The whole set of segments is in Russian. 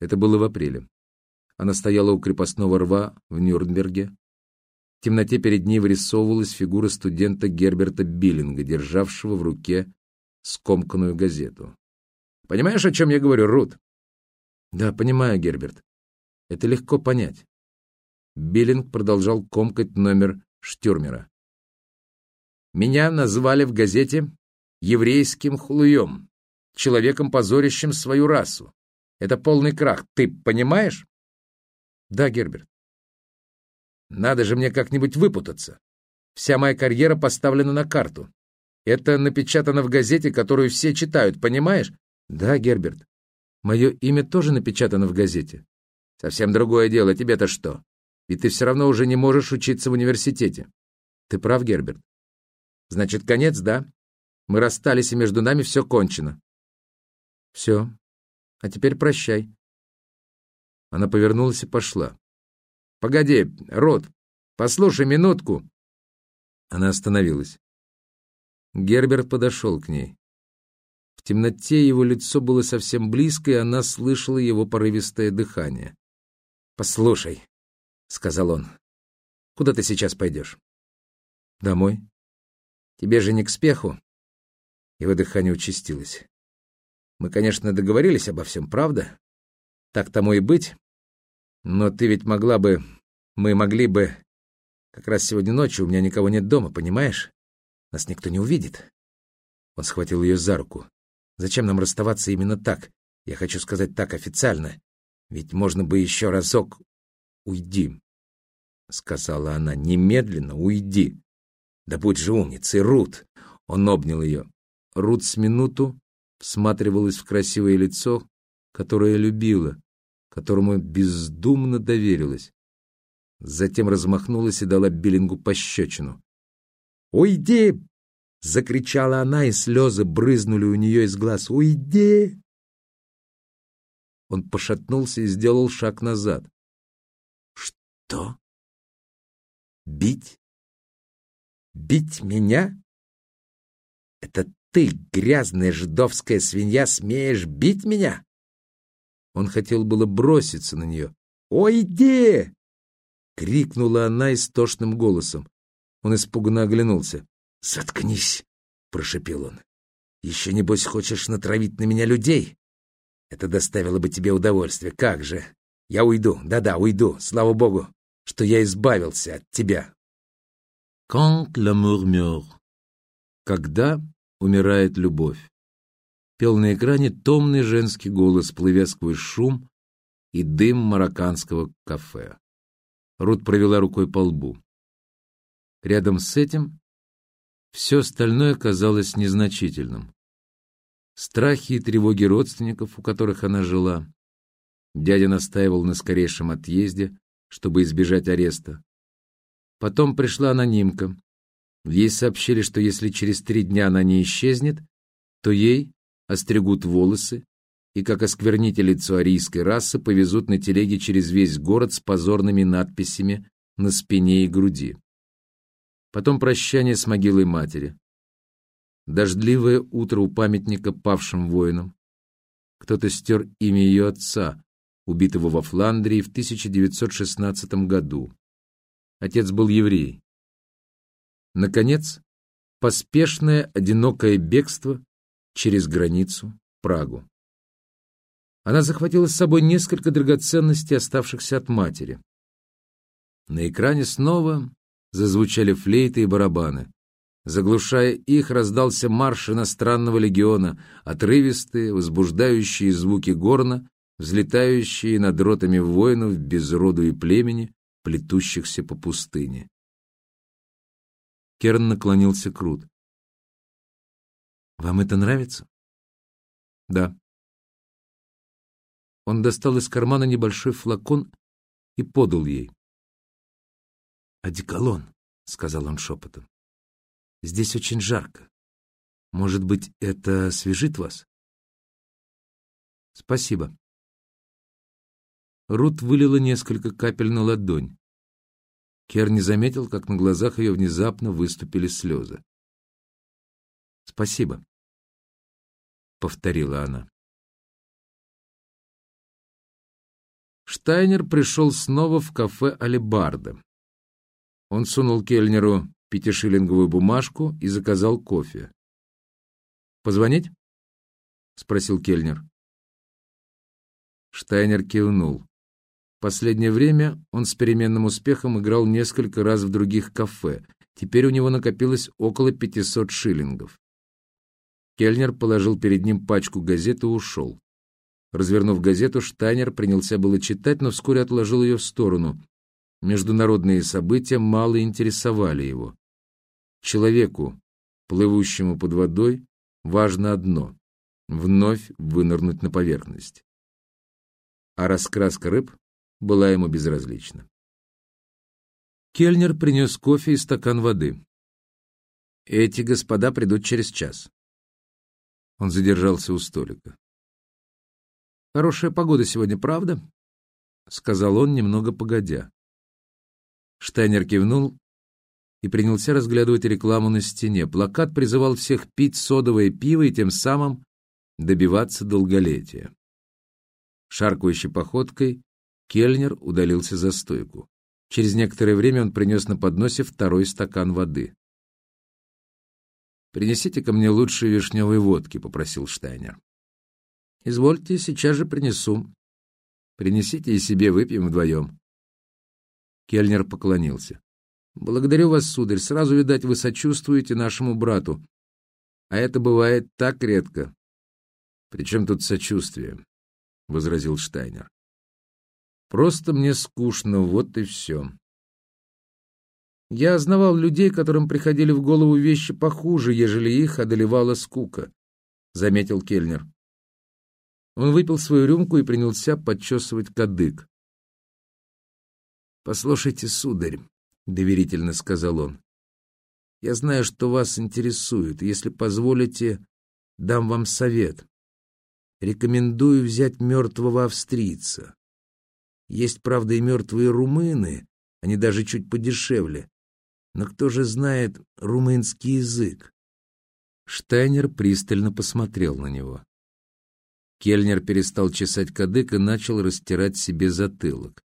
Это было в апреле. Она стояла у крепостного рва в Нюрнберге. В темноте перед ней вырисовывалась фигура студента Герберта Биллинга, державшего в руке скомканную газету. «Понимаешь, о чем я говорю, Рут?» «Да, понимаю, Герберт. Это легко понять». Биллинг продолжал комкать номер Штюрмера. «Меня назвали в газете еврейским хлуем, человеком, позорящим свою расу. Это полный крах. Ты понимаешь?» «Да, Герберт». «Надо же мне как-нибудь выпутаться. Вся моя карьера поставлена на карту. Это напечатано в газете, которую все читают, понимаешь?» «Да, Герберт. Мое имя тоже напечатано в газете». «Совсем другое дело. Тебе-то что? Ведь ты все равно уже не можешь учиться в университете». «Ты прав, Герберт». «Значит, конец, да? Мы расстались, и между нами все кончено». «Все. А теперь прощай». Она повернулась и пошла. «Погоди, Рот, послушай минутку». Она остановилась. Герберт подошел к ней. В темноте его лицо было совсем близко, и она слышала его порывистое дыхание. «Послушай», — сказал он, — «куда ты сейчас пойдешь?» «Домой». «Тебе же не к спеху?» Его дыхание участилось. «Мы, конечно, договорились обо всем, правда? Так тому и быть. Но ты ведь могла бы... Мы могли бы... Как раз сегодня ночью у меня никого нет дома, понимаешь? Нас никто не увидит. Он схватил ее за руку. Зачем нам расставаться именно так? Я хочу сказать так официально. Ведь можно бы еще разок... Уйди, — сказала она. Немедленно уйди. Да будь же умницей, Рут. Он обнял ее. Рут с минуту всматривалась в красивое лицо, которое любила, которому бездумно доверилась. Затем размахнулась и дала Биллингу пощечину. «Уйди!» — закричала она, и слезы брызнули у нее из глаз. «Уйди!» Он пошатнулся и сделал шаг назад. «Что? Бить? Бить меня? Это ты, грязная жидовская свинья, смеешь бить меня?» Он хотел было броситься на нее. «Уйди!» — крикнула она истошным голосом. Он испуганно оглянулся. «Заткнись!» — прошепел он. «Еще, небось, хочешь натравить на меня людей? Это доставило бы тебе удовольствие. Как же! Я уйду, да-да, уйду, слава богу, что я избавился от тебя!» «Quand l'amour meurt» — «Когда умирает любовь» пел на экране томный женский голос, плывя сквозь шум и дым марокканского кафе. Рут провела рукой по лбу. Рядом с этим все остальное казалось незначительным. Страхи и тревоги родственников, у которых она жила. Дядя настаивал на скорейшем отъезде, чтобы избежать ареста. Потом пришла анонимка. Ей сообщили, что если через три дня она не исчезнет, то ей остригут волосы и, как осквернитель лицо арийской расы, повезут на телеге через весь город с позорными надписями на спине и груди. Потом прощание с могилой матери. Дождливое утро у памятника павшим воинам. Кто-то стер имя ее отца, убитого во Фландрии в 1916 году. Отец был еврей. Наконец, поспешное одинокое бегство через границу Прагу. Она захватила с собой несколько драгоценностей, оставшихся от матери. На экране снова зазвучали флейты и барабаны. Заглушая их, раздался марш иностранного легиона, отрывистые, возбуждающие звуки горна, взлетающие над ротами воинов без роду и племени, плетущихся по пустыне. Керн наклонился к Рут. «Вам это нравится?» «Да». Он достал из кармана небольшой флакон и подал ей. «Одеколон», — сказал он шепотом. «Здесь очень жарко. Может быть, это освежит вас?» «Спасибо». Рут вылила несколько капель на ладонь. Кер не заметил, как на глазах ее внезапно выступили слезы. «Спасибо», — повторила она. Штайнер пришел снова в кафе «Алибарда». Он сунул кельнеру пятишиллинговую бумажку и заказал кофе. «Позвонить?» — спросил кельнер. Штайнер кивнул. Последнее время он с переменным успехом играл несколько раз в других кафе. Теперь у него накопилось около 500 шиллингов. Кельнер положил перед ним пачку газет и ушел. Развернув газету, Штайнер принялся было читать, но вскоре отложил ее в сторону. Международные события мало интересовали его. Человеку, плывущему под водой, важно одно — вновь вынырнуть на поверхность. А раскраска рыб была ему безразлична. Кельнер принес кофе и стакан воды. «Эти господа придут через час». Он задержался у столика. «Хорошая погода сегодня, правда?» — сказал он, немного погодя. Штайнер кивнул и принялся разглядывать рекламу на стене. Плакат призывал всех пить содовое пиво и тем самым добиваться долголетия. Шаркающей походкой Кельнер удалился за стойку. Через некоторое время он принес на подносе второй стакан воды. «Принесите ко мне лучшие вишневые водки», — попросил Штайнер. Извольте, сейчас же принесу. Принесите и себе, выпьем вдвоем. Кельнер поклонился. Благодарю вас, сударь. Сразу, видать, вы сочувствуете нашему брату. А это бывает так редко. При чем тут сочувствие? — возразил Штайнер. Просто мне скучно, вот и все. Я знавал людей, которым приходили в голову вещи похуже, ежели их одолевала скука, — заметил Кельнер. Он выпил свою рюмку и принялся подчесывать кадык. «Послушайте, сударь», — доверительно сказал он, — «я знаю, что вас интересует. Если позволите, дам вам совет. Рекомендую взять мертвого австрийца. Есть, правда, и мертвые румыны, они даже чуть подешевле. Но кто же знает румынский язык?» Штайнер пристально посмотрел на него. Кельнер перестал чесать кадык и начал растирать себе затылок.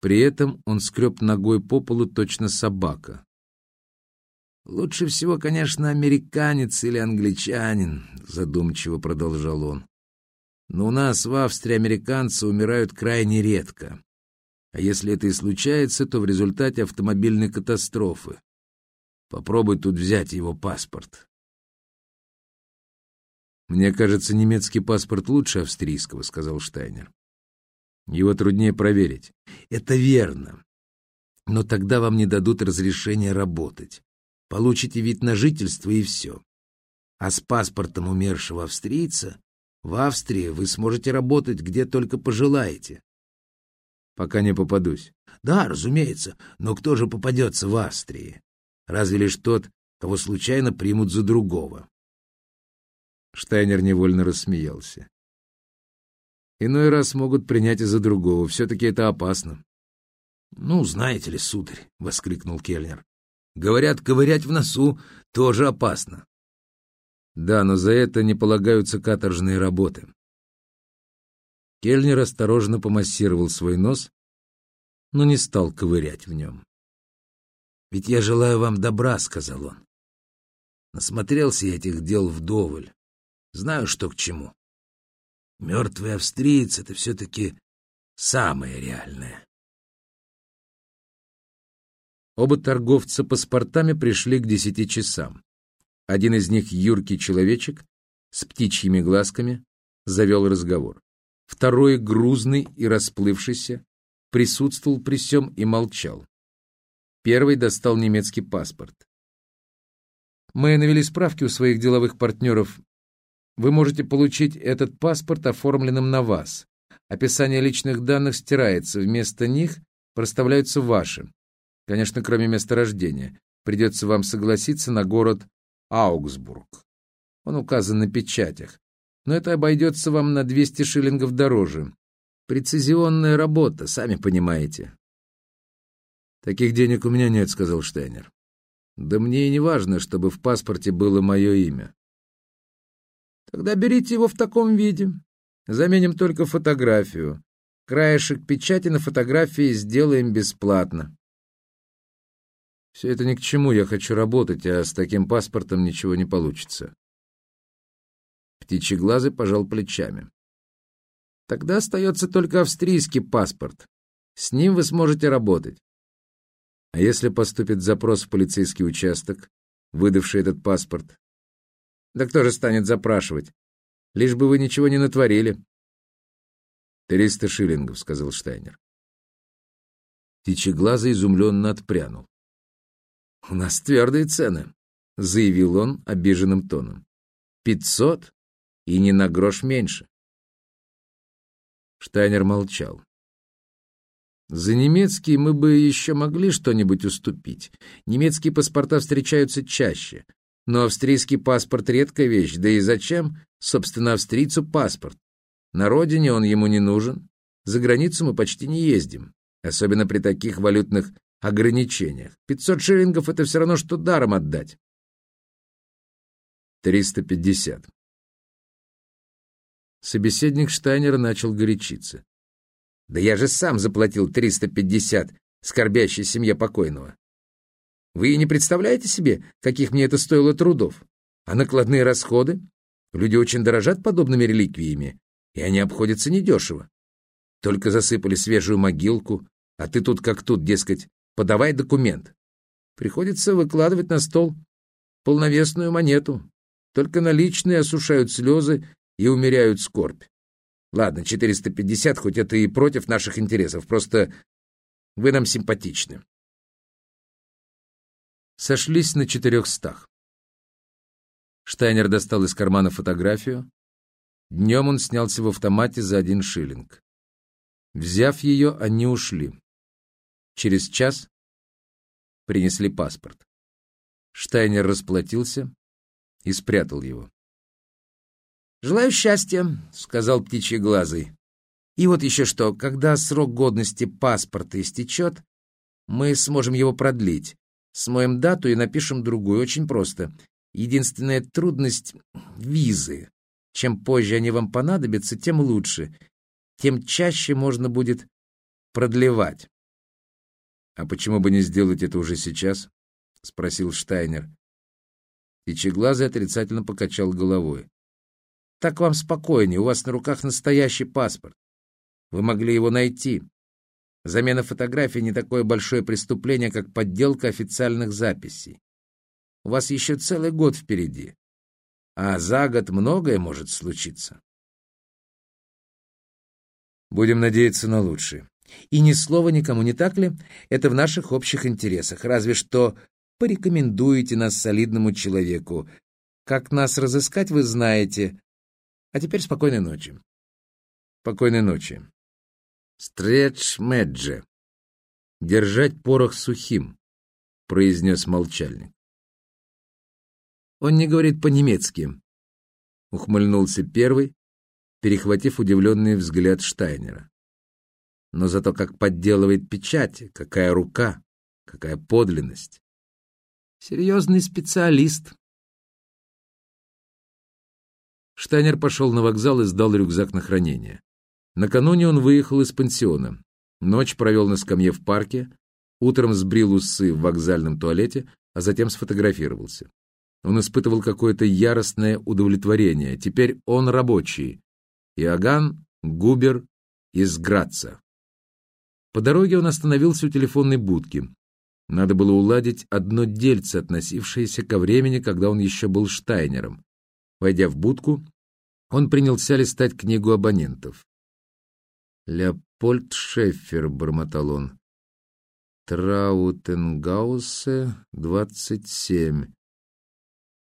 При этом он скреб ногой по полу точно собака. «Лучше всего, конечно, американец или англичанин», — задумчиво продолжал он. «Но у нас в Австрии американцы умирают крайне редко. А если это и случается, то в результате автомобильной катастрофы. Попробуй тут взять его паспорт. «Мне кажется, немецкий паспорт лучше австрийского», — сказал Штайнер. «Его труднее проверить». «Это верно. Но тогда вам не дадут разрешения работать. Получите вид на жительство и все. А с паспортом умершего австрийца в Австрии вы сможете работать где только пожелаете». «Пока не попадусь». «Да, разумеется, но кто же попадется в Австрии? Разве лишь тот, кого случайно примут за другого». Штайнер невольно рассмеялся. Иной раз могут принять из-за другого. Все-таки это опасно. — Ну, знаете ли, сударь, — воскликнул Кельнер, — говорят, ковырять в носу тоже опасно. Да, но за это не полагаются каторжные работы. Кельнер осторожно помассировал свой нос, но не стал ковырять в нем. «Ведь я желаю вам добра», — сказал он. Насмотрелся я этих дел вдоволь. Знаю, что к чему. Мертвый австриец — это все-таки самое реальное. Оба торговца паспортами пришли к десяти часам. Один из них, юркий человечек, с птичьими глазками, завел разговор. Второй, грузный и расплывшийся, присутствовал при всем и молчал. Первый достал немецкий паспорт. Мы навели справки у своих деловых партнеров вы можете получить этот паспорт оформленным на вас. Описание личных данных стирается, вместо них проставляются ваши. Конечно, кроме места рождения. Придется вам согласиться на город Аугсбург. Он указан на печатях. Но это обойдется вам на 200 шиллингов дороже. Прецизионная работа, сами понимаете. «Таких денег у меня нет», — сказал Штайнер. «Да мне и не важно, чтобы в паспорте было мое имя. Тогда берите его в таком виде. Заменим только фотографию. Краешек печати на фотографии сделаем бесплатно. Все это ни к чему, я хочу работать, а с таким паспортом ничего не получится. Птичьеглазый пожал плечами. Тогда остается только австрийский паспорт. С ним вы сможете работать. А если поступит запрос в полицейский участок, выдавший этот паспорт? Да кто же станет запрашивать? Лишь бы вы ничего не натворили. «Триста шиллингов», — сказал Штайнер. Птичьеглазый изумленно отпрянул. «У нас твердые цены», — заявил он обиженным тоном. «Пятьсот и не на грош меньше». Штайнер молчал. За немецкий мы бы еще могли что-нибудь уступить. Немецкие паспорта встречаются чаще. Но австрийский паспорт — редкая вещь. Да и зачем, собственно, австрийцу паспорт? На родине он ему не нужен. За границу мы почти не ездим. Особенно при таких валютных ограничениях. 500 шиллингов — это все равно, что даром отдать. 350. Собеседник Штайнера начал горячиться. «Да я же сам заплатил 350 скорбящей семье покойного. Вы и не представляете себе, каких мне это стоило трудов? А накладные расходы? Люди очень дорожат подобными реликвиями, и они обходятся недешево. Только засыпали свежую могилку, а ты тут как тут, дескать, подавай документ. Приходится выкладывать на стол полновесную монету. Только наличные осушают слезы и умеряют скорбь. Ладно, 450, хоть это и против наших интересов, просто вы нам симпатичны. Сошлись на четырехстах. Штайнер достал из кармана фотографию. Днем он снялся в автомате за один шиллинг. Взяв ее, они ушли. Через час принесли паспорт. Штайнер расплатился и спрятал его. «Желаю счастья», — сказал птичьеглазый. «И вот еще что, когда срок годности паспорта истечет, мы сможем его продлить. Смоем дату и напишем другую. Очень просто. Единственная трудность — визы. Чем позже они вам понадобятся, тем лучше. Тем чаще можно будет продлевать. «А почему бы не сделать это уже сейчас?» — спросил Штайнер. Птичьеглазый отрицательно покачал головой. «Так вам спокойнее, у вас на руках настоящий паспорт. Вы могли его найти. Замена фотографии не такое большое преступление, как подделка официальных записей. У вас еще целый год впереди, а за год многое может случиться. Будем надеяться на лучшее. И ни слова никому, не так ли? Это в наших общих интересах. Разве что порекомендуете нас солидному человеку. Как нас разыскать, вы знаете. А теперь спокойной ночи. Спокойной ночи. Стретч Медже. Держать порох сухим, произнес молчальник. Он не говорит по-немецки, ухмыльнулся первый, перехватив удивленный взгляд Штайнера но зато как подделывает печати, какая рука, какая подлинность. Серьезный специалист. Штайнер пошел на вокзал и сдал рюкзак на хранение. Накануне он выехал из пансиона. Ночь провел на скамье в парке, утром сбрил усы в вокзальном туалете, а затем сфотографировался. Он испытывал какое-то яростное удовлетворение. Теперь он рабочий. Иоганн Губер из Граца. По дороге он остановился у телефонной будки. Надо было уладить одно дельце, относившееся ко времени, когда он еще был Штайнером. Войдя в будку, он принялся листать книгу абонентов. «Леопольд Шеффер», — бормотал он. «Траутенгаусе, 27».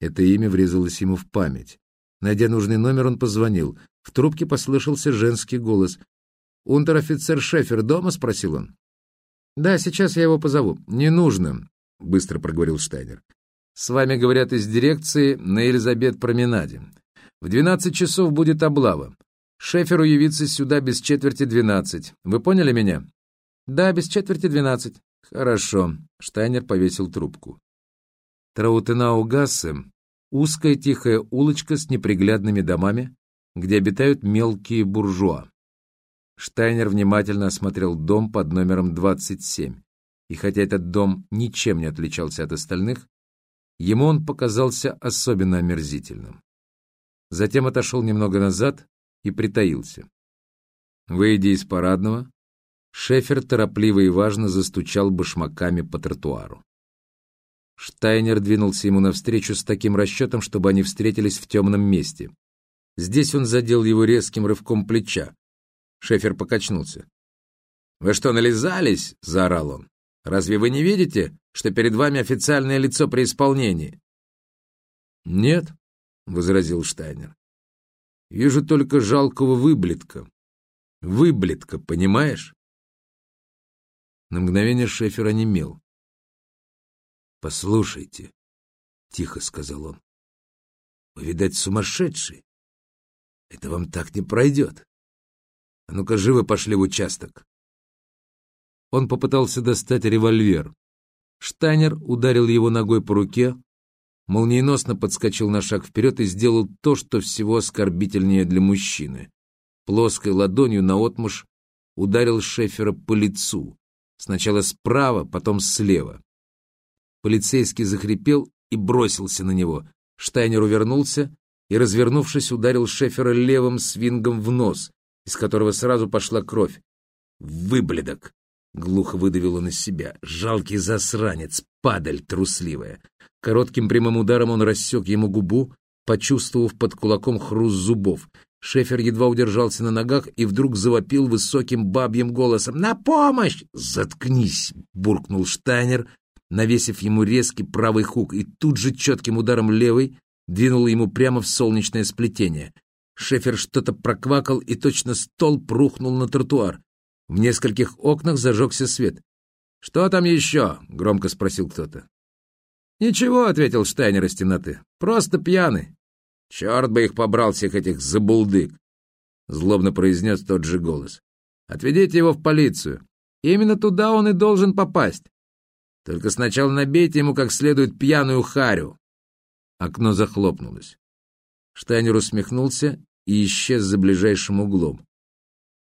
Это имя врезалось ему в память. Найдя нужный номер, он позвонил. В трубке послышался женский голос. «Унтер-офицер Шефер дома?» — спросил он. «Да, сейчас я его позову». «Не нужно», — быстро проговорил Штайнер. «С вами говорят из дирекции на Елизабет-променаде. В двенадцать часов будет облава. Шеферу явиться сюда без четверти двенадцать. Вы поняли меня?» «Да, без четверти двенадцать». «Хорошо». Штайнер повесил трубку. Траутенау-Гассе — узкая тихая улочка с неприглядными домами, где обитают мелкие буржуа. Штайнер внимательно осмотрел дом под номером 27, и хотя этот дом ничем не отличался от остальных, ему он показался особенно омерзительным. Затем отошел немного назад и притаился. Выйдя из парадного, Шефер торопливо и важно застучал башмаками по тротуару. Штайнер двинулся ему навстречу с таким расчетом, чтобы они встретились в темном месте. Здесь он задел его резким рывком плеча. Шефер покачнулся. «Вы что, нализались?» — заорал он. «Разве вы не видите, что перед вами официальное лицо при исполнении?» «Нет», — возразил Штайнер. «Вижу только жалкого выблетка. Выблетка, понимаешь?» На мгновение Шефер онемел. «Послушайте», — тихо сказал он, — «вы, видать, сумасшедший. Это вам так не пройдет. А ну-ка, живо пошли в участок». Он попытался достать револьвер. Штайнер ударил его ногой по руке, молниеносно подскочил на шаг вперед и сделал то, что всего оскорбительнее для мужчины. Плоской ладонью наотмашь ударил Шефера по лицу, сначала справа, потом слева. Полицейский захрипел и бросился на него. Штайнер увернулся и, развернувшись, ударил Шефера левым свингом в нос, из которого сразу пошла кровь. «Выбледок!» — глухо выдавил он из себя. «Жалкий засранец, падаль трусливая!» Коротким прямым ударом он рассек ему губу, почувствовав под кулаком хруст зубов. Шефер едва удержался на ногах и вдруг завопил высоким бабьим голосом. «На помощь!» «Заткнись!» — буркнул Штайнер, навесив ему резкий правый хук, и тут же четким ударом левый двинул ему прямо в солнечное сплетение. Шефер что-то проквакал, и точно столб рухнул на тротуар. В нескольких окнах зажегся свет. «Что там еще?» — громко спросил кто-то. «Ничего», — ответил Штайнер из темноты. «Просто пьяный». «Черт бы их побрал, всех этих забулдык!» — злобно произнес тот же голос. «Отведите его в полицию. Именно туда он и должен попасть. Только сначала набейте ему как следует пьяную харю. Окно захлопнулось. Штайнер усмехнулся и исчез за ближайшим углом.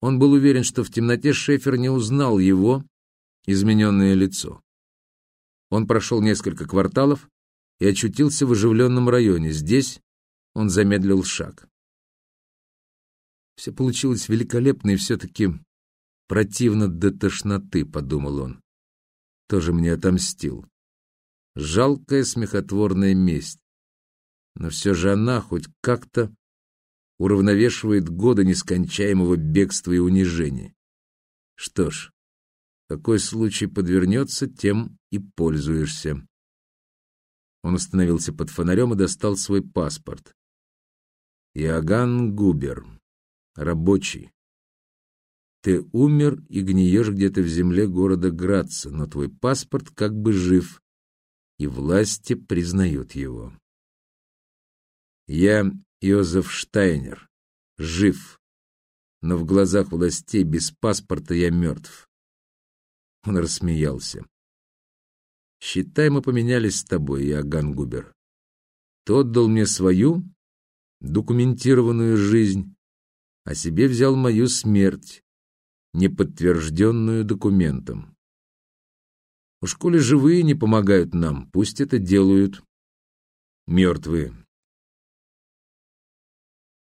Он был уверен, что в темноте Шефер не узнал его измененное лицо. Он прошел несколько кварталов и очутился в оживленном районе. Здесь он замедлил шаг. Все получилось великолепно и все-таки противно до тошноты, подумал он тоже мне отомстил. Жалкая смехотворная месть. Но все же она хоть как-то уравновешивает годы нескончаемого бегства и унижения. Что ж, какой случай подвернется, тем и пользуешься. Он остановился под фонарем и достал свой паспорт. Иоганн Губер, рабочий, ты умер и гниешь где-то в земле города Граца, но твой паспорт как бы жив, и власти признают его. Я Иозеф Штайнер, жив, но в глазах властей без паспорта я мертв. Он рассмеялся. Считай, мы поменялись с тобой, Иоганн Губер. Ты отдал мне свою документированную жизнь, а себе взял мою смерть, не подтвержденную документом. Уж коли живые не помогают нам, пусть это делают мертвые.